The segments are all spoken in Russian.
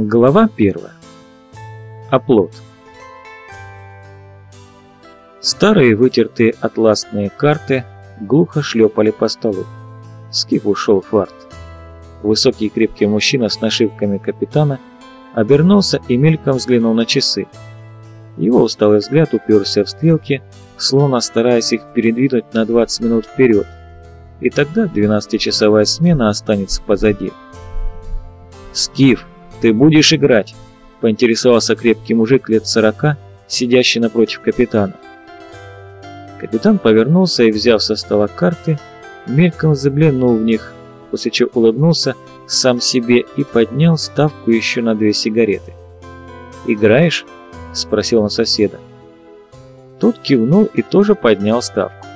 Глава первая. Оплот. Старые вытертые атласные карты глухо шлепали по столу. Скиф ушел фарт. Высокий крепкий мужчина с нашивками капитана обернулся и мельком взглянул на часы. Его усталый взгляд уперся в стрелки, словно стараясь их передвинуть на 20 минут вперед. И тогда 12-часовая смена останется позади. «Скиф, ты будешь играть?» – поинтересовался крепкий мужик лет сорока, сидящий напротив капитана. Капитан повернулся и, взяв со стола карты, мельком заглянул в них, после чего улыбнулся сам себе и поднял ставку еще на две сигареты. «Играешь?» – спросил он соседа. Тот кивнул и тоже поднял ставку.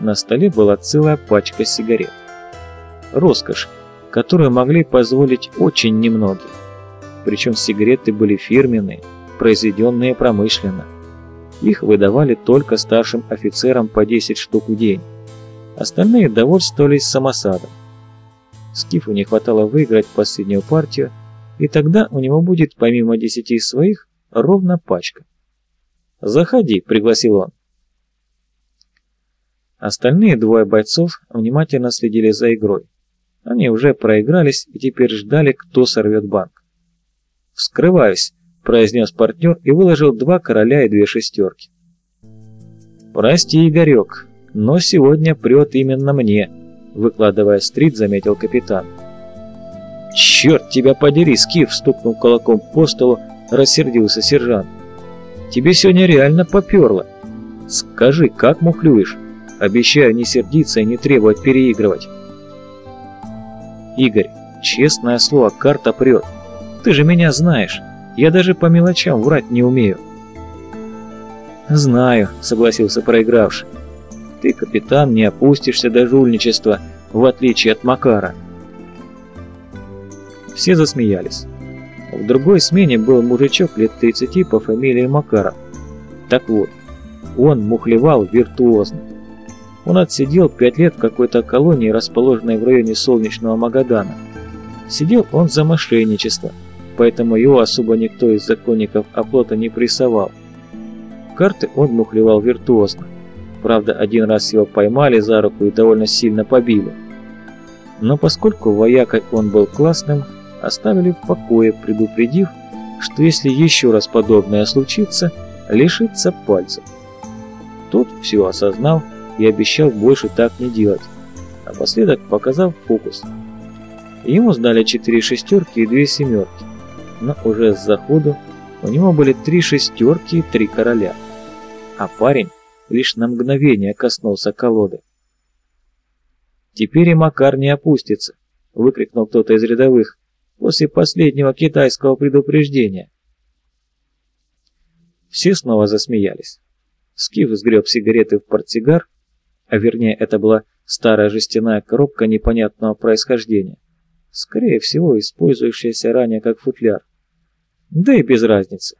На столе была целая пачка сигарет. Роскошь, которую могли позволить очень немногие. Причем сигареты были фирменные, произведенные промышленно. Их выдавали только старшим офицерам по 10 штук в день. Остальные довольствовались самосадом. Скифу не хватало выиграть последнюю партию, и тогда у него будет помимо десяти своих ровно пачка. «Заходи», — пригласил он. Остальные двое бойцов внимательно следили за игрой. Они уже проигрались и теперь ждали, кто сорвет банк. «Вскрываюсь», — произнес партнер и выложил два короля и две шестерки. «Прости, Игорек, но сегодня прет именно мне», — выкладывая стрит, заметил капитан. «Черт тебя подери, Скиф!» — стукнул кулаком по столу, рассердился сержант. «Тебе сегодня реально поперло. Скажи, как мухлюешь?» Обещаю не сердиться и не требовать переигрывать. Игорь, честное слово, карта прет. Ты же меня знаешь. Я даже по мелочам врать не умею. Знаю, согласился проигравший. Ты, капитан, не опустишься до жульничества, в отличие от Макара. Все засмеялись. В другой смене был мужичок лет 30 по фамилии Макаров. Так вот, он мухлевал виртуозно. Он отсидел пять лет в какой-то колонии, расположенной в районе солнечного Магадана. Сидел он за мошенничество, поэтому его особо никто из законников оплота не прессовал. Карты он мухлевал виртуозно. Правда, один раз его поймали за руку и довольно сильно побили. Но поскольку воякой он был классным, оставили в покое, предупредив, что если еще раз подобное случится, лишится пальцев. Тот все осознал и обещал больше так не делать, напоследок показав фокус. Ему сдали четыре шестерки и две семерки, но уже с заходу у него были три шестерки и три короля, а парень лишь на мгновение коснулся колоды. «Теперь и Макар не опустится», — выкрикнул кто-то из рядовых после последнего китайского предупреждения. Все снова засмеялись. Скиф сгреб сигареты в портсигар а вернее это была старая жестяная коробка непонятного происхождения, скорее всего использующаяся ранее как футляр. Да и без разницы.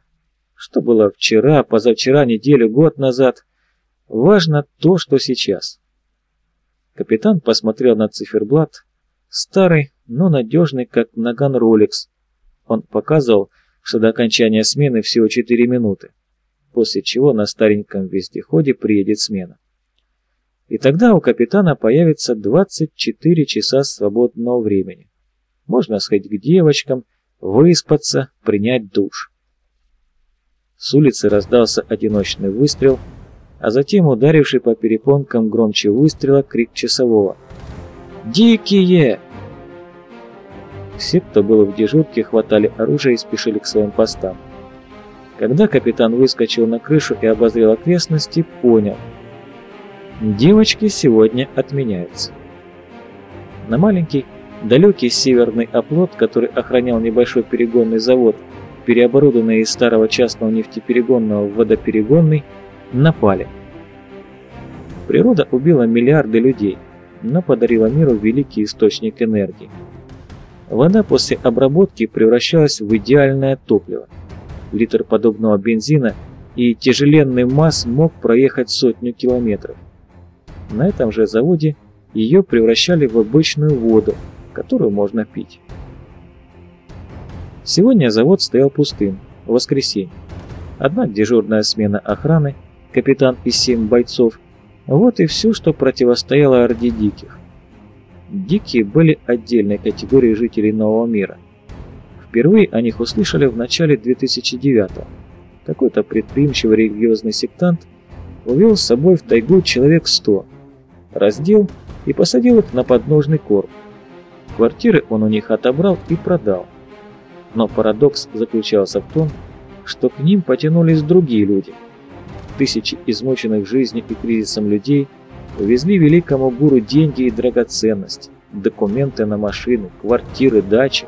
Что было вчера, позавчера, неделю, год назад, важно то, что сейчас. Капитан посмотрел на циферблат, старый, но надежный, как наган Rolex. Он показывал, что до окончания смены всего 4 минуты, после чего на стареньком вездеходе приедет смена. И тогда у капитана появится 24 часа свободного времени. Можно сходить к девочкам, выспаться, принять душ. С улицы раздался одиночный выстрел, а затем ударивший по перепонкам громче выстрела крик часового. «Дикие!» Все, кто был в дежурке, хватали оружие и спешили к своим постам. Когда капитан выскочил на крышу и обозрел окрестности, понял – Девочки сегодня отменяются. На маленький, далекий северный оплот, который охранял небольшой перегонный завод, переоборудованный из старого частного нефтеперегонного в водоперегонный, напали. Природа убила миллиарды людей, но подарила миру великий источник энергии. Вода после обработки превращалась в идеальное топливо. Литр подобного бензина и тяжеленный масс мог проехать сотню километров. На этом же заводе ее превращали в обычную воду, которую можно пить. Сегодня завод стоял пустым, в воскресенье. Одна дежурная смена охраны, капитан и семь бойцов. Вот и все, что противостояло Орде Диких. Дикие были отдельной категорией жителей Нового мира. Впервые о них услышали в начале 2009-го. Какой-то предприимчивый религиозный сектант увел с собой в тайгу человек 100, раздел и посадил их на подножный корм. Квартиры он у них отобрал и продал. Но парадокс заключался в том, что к ним потянулись другие люди. Тысячи измученных жизнью и кризисом людей увезли великому гуру деньги и драгоценности, документы на машины, квартиры, дачи.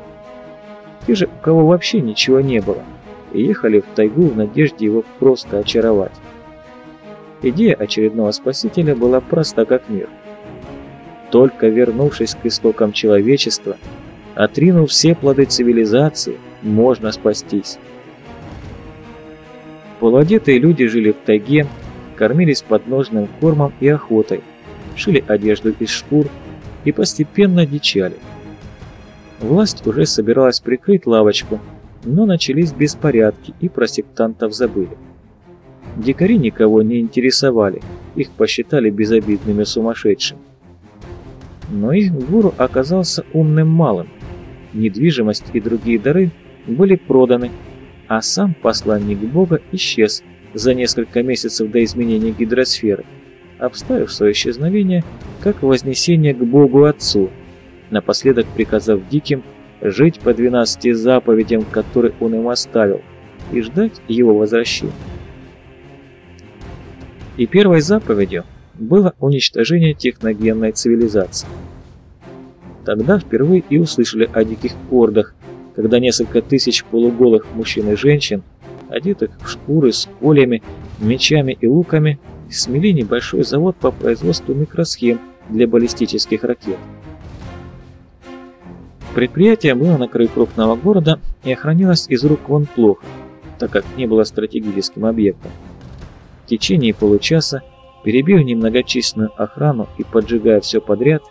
Те же, у кого вообще ничего не было, и ехали в тайгу в надежде его просто очаровать. Идея очередного спасителя была проста как мир. Только вернувшись к истокам человечества, отринув все плоды цивилизации, можно спастись. Полуодетые люди жили в тайге, кормились подножным кормом и охотой, шили одежду из шкур и постепенно дичали. Власть уже собиралась прикрыть лавочку, но начались беспорядки и про сектантов забыли. Дикари никого не интересовали, их посчитали безобидными сумасшедшими. Но их гуру оказался умным малым. Недвижимость и другие дары были проданы, а сам посланник Бога исчез за несколько месяцев до изменения гидросферы, обставив свое исчезновение как вознесение к Богу Отцу, напоследок приказав диким жить по двенадцати заповедям, которые он им оставил, и ждать его возвращения. И первой заповедью было уничтожение техногенной цивилизации. Тогда впервые и услышали о диких ордах, когда несколько тысяч полуголых мужчин и женщин, одетых в шкуры с колями, мечами и луками, смели небольшой завод по производству микросхем для баллистических ракет. Предприятие было на краю крупного города и охранялось из рук вон плохо, так как не было стратегическим объектом. В течение получаса, перебив немногочисленную охрану и поджигая все подряд,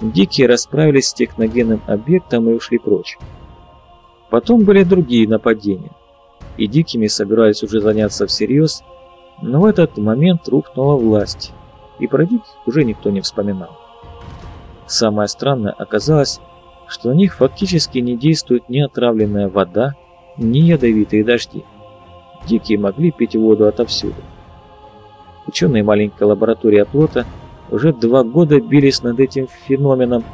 дикие расправились с техногенным объектом и ушли прочь. Потом были другие нападения, и дикими собирались уже заняться всерьез, но в этот момент рухнула власть, и про диких уже никто не вспоминал. Самое странное оказалось, что на них фактически не действует ни отравленная вода, ни ядовитые дожди. Дикие могли пить воду отовсюду. Ученые маленькой лаборатории оплота уже два года бились над этим феноменом,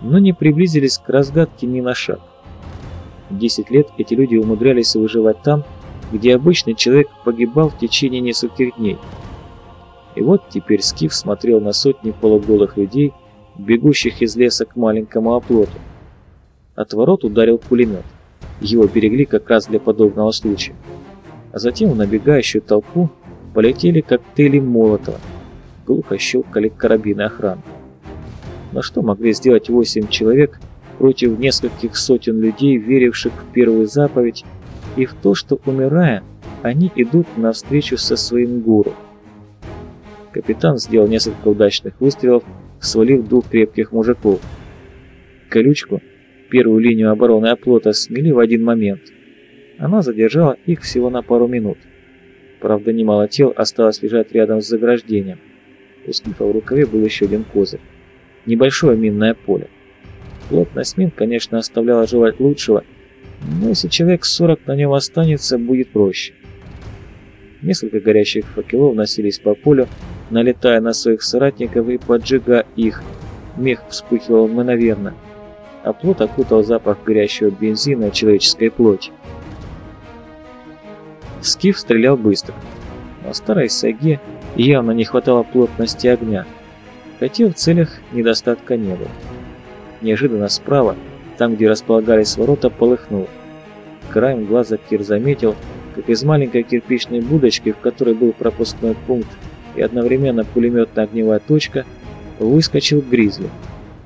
но не приблизились к разгадке ни на шаг. Десять лет эти люди умудрялись выживать там, где обычный человек погибал в течение нескольких дней. И вот теперь Скиф смотрел на сотни полуголых людей, бегущих из леса к маленькому оплоту. От ворот ударил пулемет. Его берегли как раз для подобного случая. А затем в набегающую толпу полетели коктейли Молотова. Глухо щелкали карабины охраны. Но что могли сделать восемь человек против нескольких сотен людей, веривших в первую заповедь и в то, что, умирая, они идут навстречу со своим гуру? Капитан сделал несколько удачных выстрелов, свалив двух крепких мужиков. Колючку, первую линию обороны оплота, смели в один момент. Она задержала их всего на пару минут. Правда, немало тел осталось лежать рядом с заграждением. У скифа в рукаве был еще один козырь. Небольшое минное поле. Плотность мин, конечно, оставляла желать лучшего, но если человек 40 на нем останется, будет проще. Несколько горящих факелов носились по полю, налетая на своих соратников и поджигая их. Мех вспыхивал мгновенно, а плот окутал запах горящего бензина и человеческой плоти. Скиф стрелял быстро. но старой саге явно не хватало плотности огня, хотя в целях недостатка не было. Неожиданно справа, там где располагались ворота, полыхнул. Краем глаза Кир заметил, как из маленькой кирпичной будочки, в которой был пропускной пункт и одновременно пулеметная огневая точка, выскочил Гризли.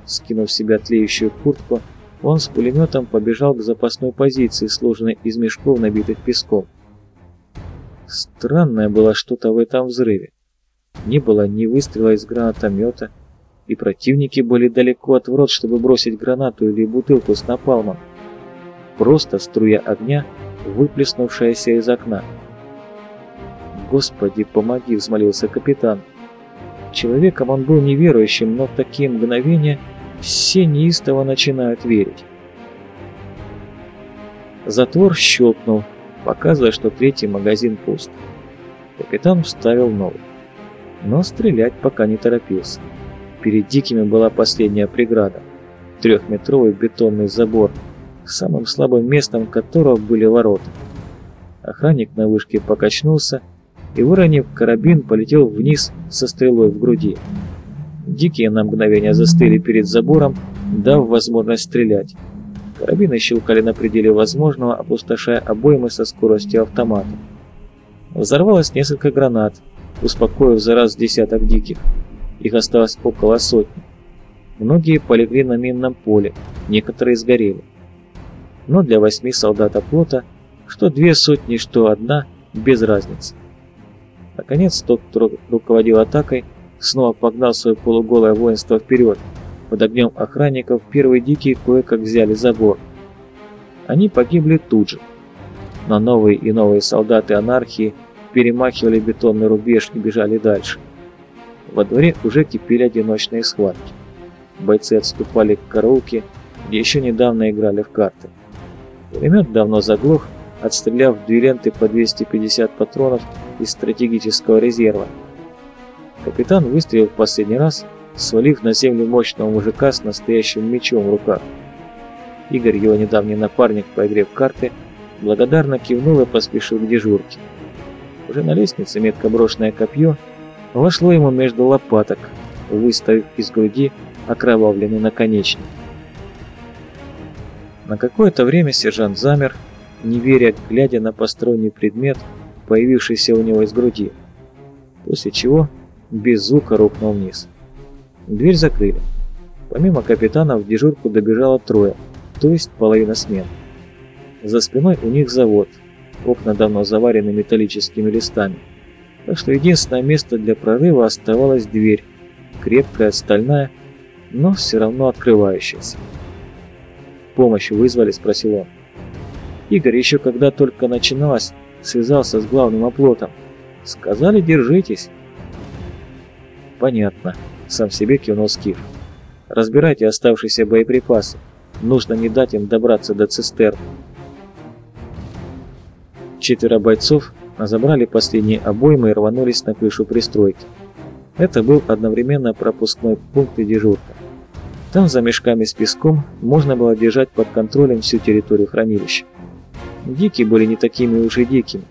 Скинув с себя тлеющую куртку, он с пулеметом побежал к запасной позиции, сложенной из мешков, набитых песком. Странное было что-то в этом взрыве. Не было ни выстрела из гранатомета, и противники были далеко от ворот, чтобы бросить гранату или бутылку с напалмом. просто струя огня, выплеснувшаяся из окна. «Господи, помоги!» — взмолился капитан. Человеком он был неверующим, но в такие мгновения все неистово начинают верить. Затвор щелкнул, показывая, что третий магазин пуст. Капитан вставил новый. Но стрелять пока не торопился. Перед дикими была последняя преграда. Трехметровый бетонный забор, самым слабым местом которого были ворота. Охранник на вышке покачнулся и, выронив карабин, полетел вниз со стрелой в груди. Дикие на мгновение застыли перед забором, дав возможность стрелять. Карабины щелкали на пределе возможного, опустошая обоймы со скоростью автомата. Взорвалось несколько гранат, успокоив за раз десяток диких. Их осталось около сотни. Многие полегли на минном поле, некоторые сгорели. Но для восьми солдат оплота, что две сотни, что одна, без разницы. Наконец, тот, кто руководил атакой, снова погнал свое полуголое воинство вперед. Под огнем охранников первые дикие кое-как взяли забор. Они погибли тут же. Но новые и новые солдаты анархии перемахивали бетонный рубеж и бежали дальше. Во дворе уже кипели одиночные схватки. Бойцы отступали к караулке, где еще недавно играли в карты. Пулемет давно заглох, отстреляв две ленты по 250 патронов из стратегического резерва. Капитан выстрелил в последний раз, свалив на землю мощного мужика с настоящим мечом в руках. Игорь, его недавний напарник по игре в карты, благодарно кивнул и поспешил к дежурке. Уже на лестнице метко брошенное копье вошло ему между лопаток, выставив из груди окровавленный наконечник. На какое-то время сержант замер, не веря, глядя на посторонний предмет, появившийся у него из груди, после чего без звука рухнул вниз. Дверь закрыли. Помимо капитана в дежурку добежало трое, то есть половина смен. За спиной у них завод, окна давно заварены металлическими листами, так что единственное место для прорыва оставалась дверь, крепкая, стальная, но все равно открывающаяся. «Помощь вызвали?» – спросил он. Игорь еще когда только начиналось, связался с главным оплотом. Сказали, держитесь. Понятно, сам себе кивнул Скиф. Разбирайте оставшиеся боеприпасы. Нужно не дать им добраться до цистерн. Четверо бойцов забрали последние обоймы и рванулись на крышу пристройки. Это был одновременно пропускной пункт и дежурка. Там за мешками с песком можно было держать под контролем всю территорию хранилища. Дикие были не такими уж и дикими.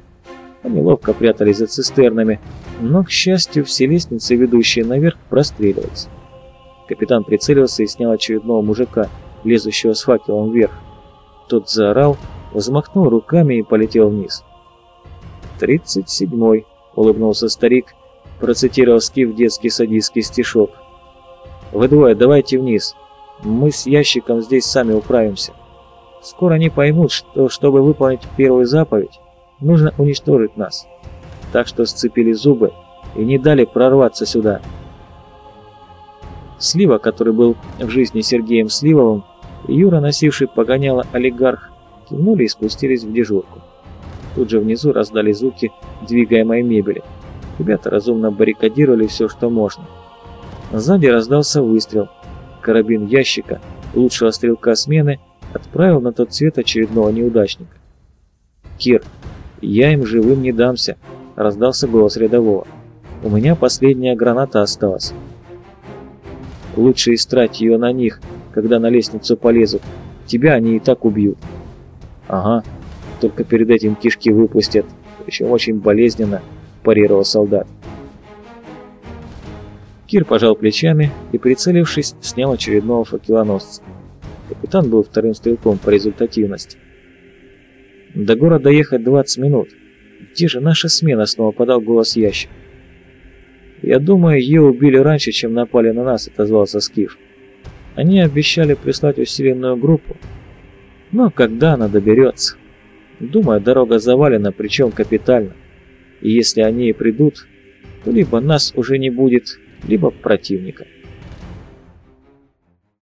Они ловко прятались за цистернами, но, к счастью, все лестницы, ведущие наверх, простреливались. Капитан прицелился и снял очередного мужика, лезущего с факелом вверх. Тот заорал, взмахнул руками и полетел вниз. «Тридцать седьмой», — улыбнулся старик, процитировав Скиф детский садистский стишок. «Вы двое, давайте вниз. Мы с ящиком здесь сами управимся». Скоро они поймут, что чтобы выполнить первую заповедь, нужно уничтожить нас. Так что сцепили зубы и не дали прорваться сюда. Слива, который был в жизни Сергеем Сливовым, и Юра, носивший погоняло олигарх, кивнули и спустились в дежурку. Тут же внизу раздали звуки двигаемой мебели. Ребята разумно баррикадировали все, что можно. Сзади раздался выстрел. Карабин ящика, лучшего стрелка смены, отправил на тот свет очередного неудачника. «Кир, я им живым не дамся», — раздался голос рядового. «У меня последняя граната осталась». «Лучше истрать ее на них, когда на лестницу полезут. Тебя они и так убьют». «Ага, только перед этим кишки выпустят, причем очень болезненно», — парировал солдат. Кир пожал плечами и, прицелившись, снял очередного факелоносца. Капитан был вторым стрелком по результативности. До города ехать 20 минут. Где же наша смена? Снова подал голос ящик. Я думаю, ее убили раньше, чем напали на нас, отозвался Скиф. Они обещали прислать усиленную группу. Но когда она доберется? Думаю, дорога завалена, причем капитально. И если они и придут, то либо нас уже не будет, либо противника.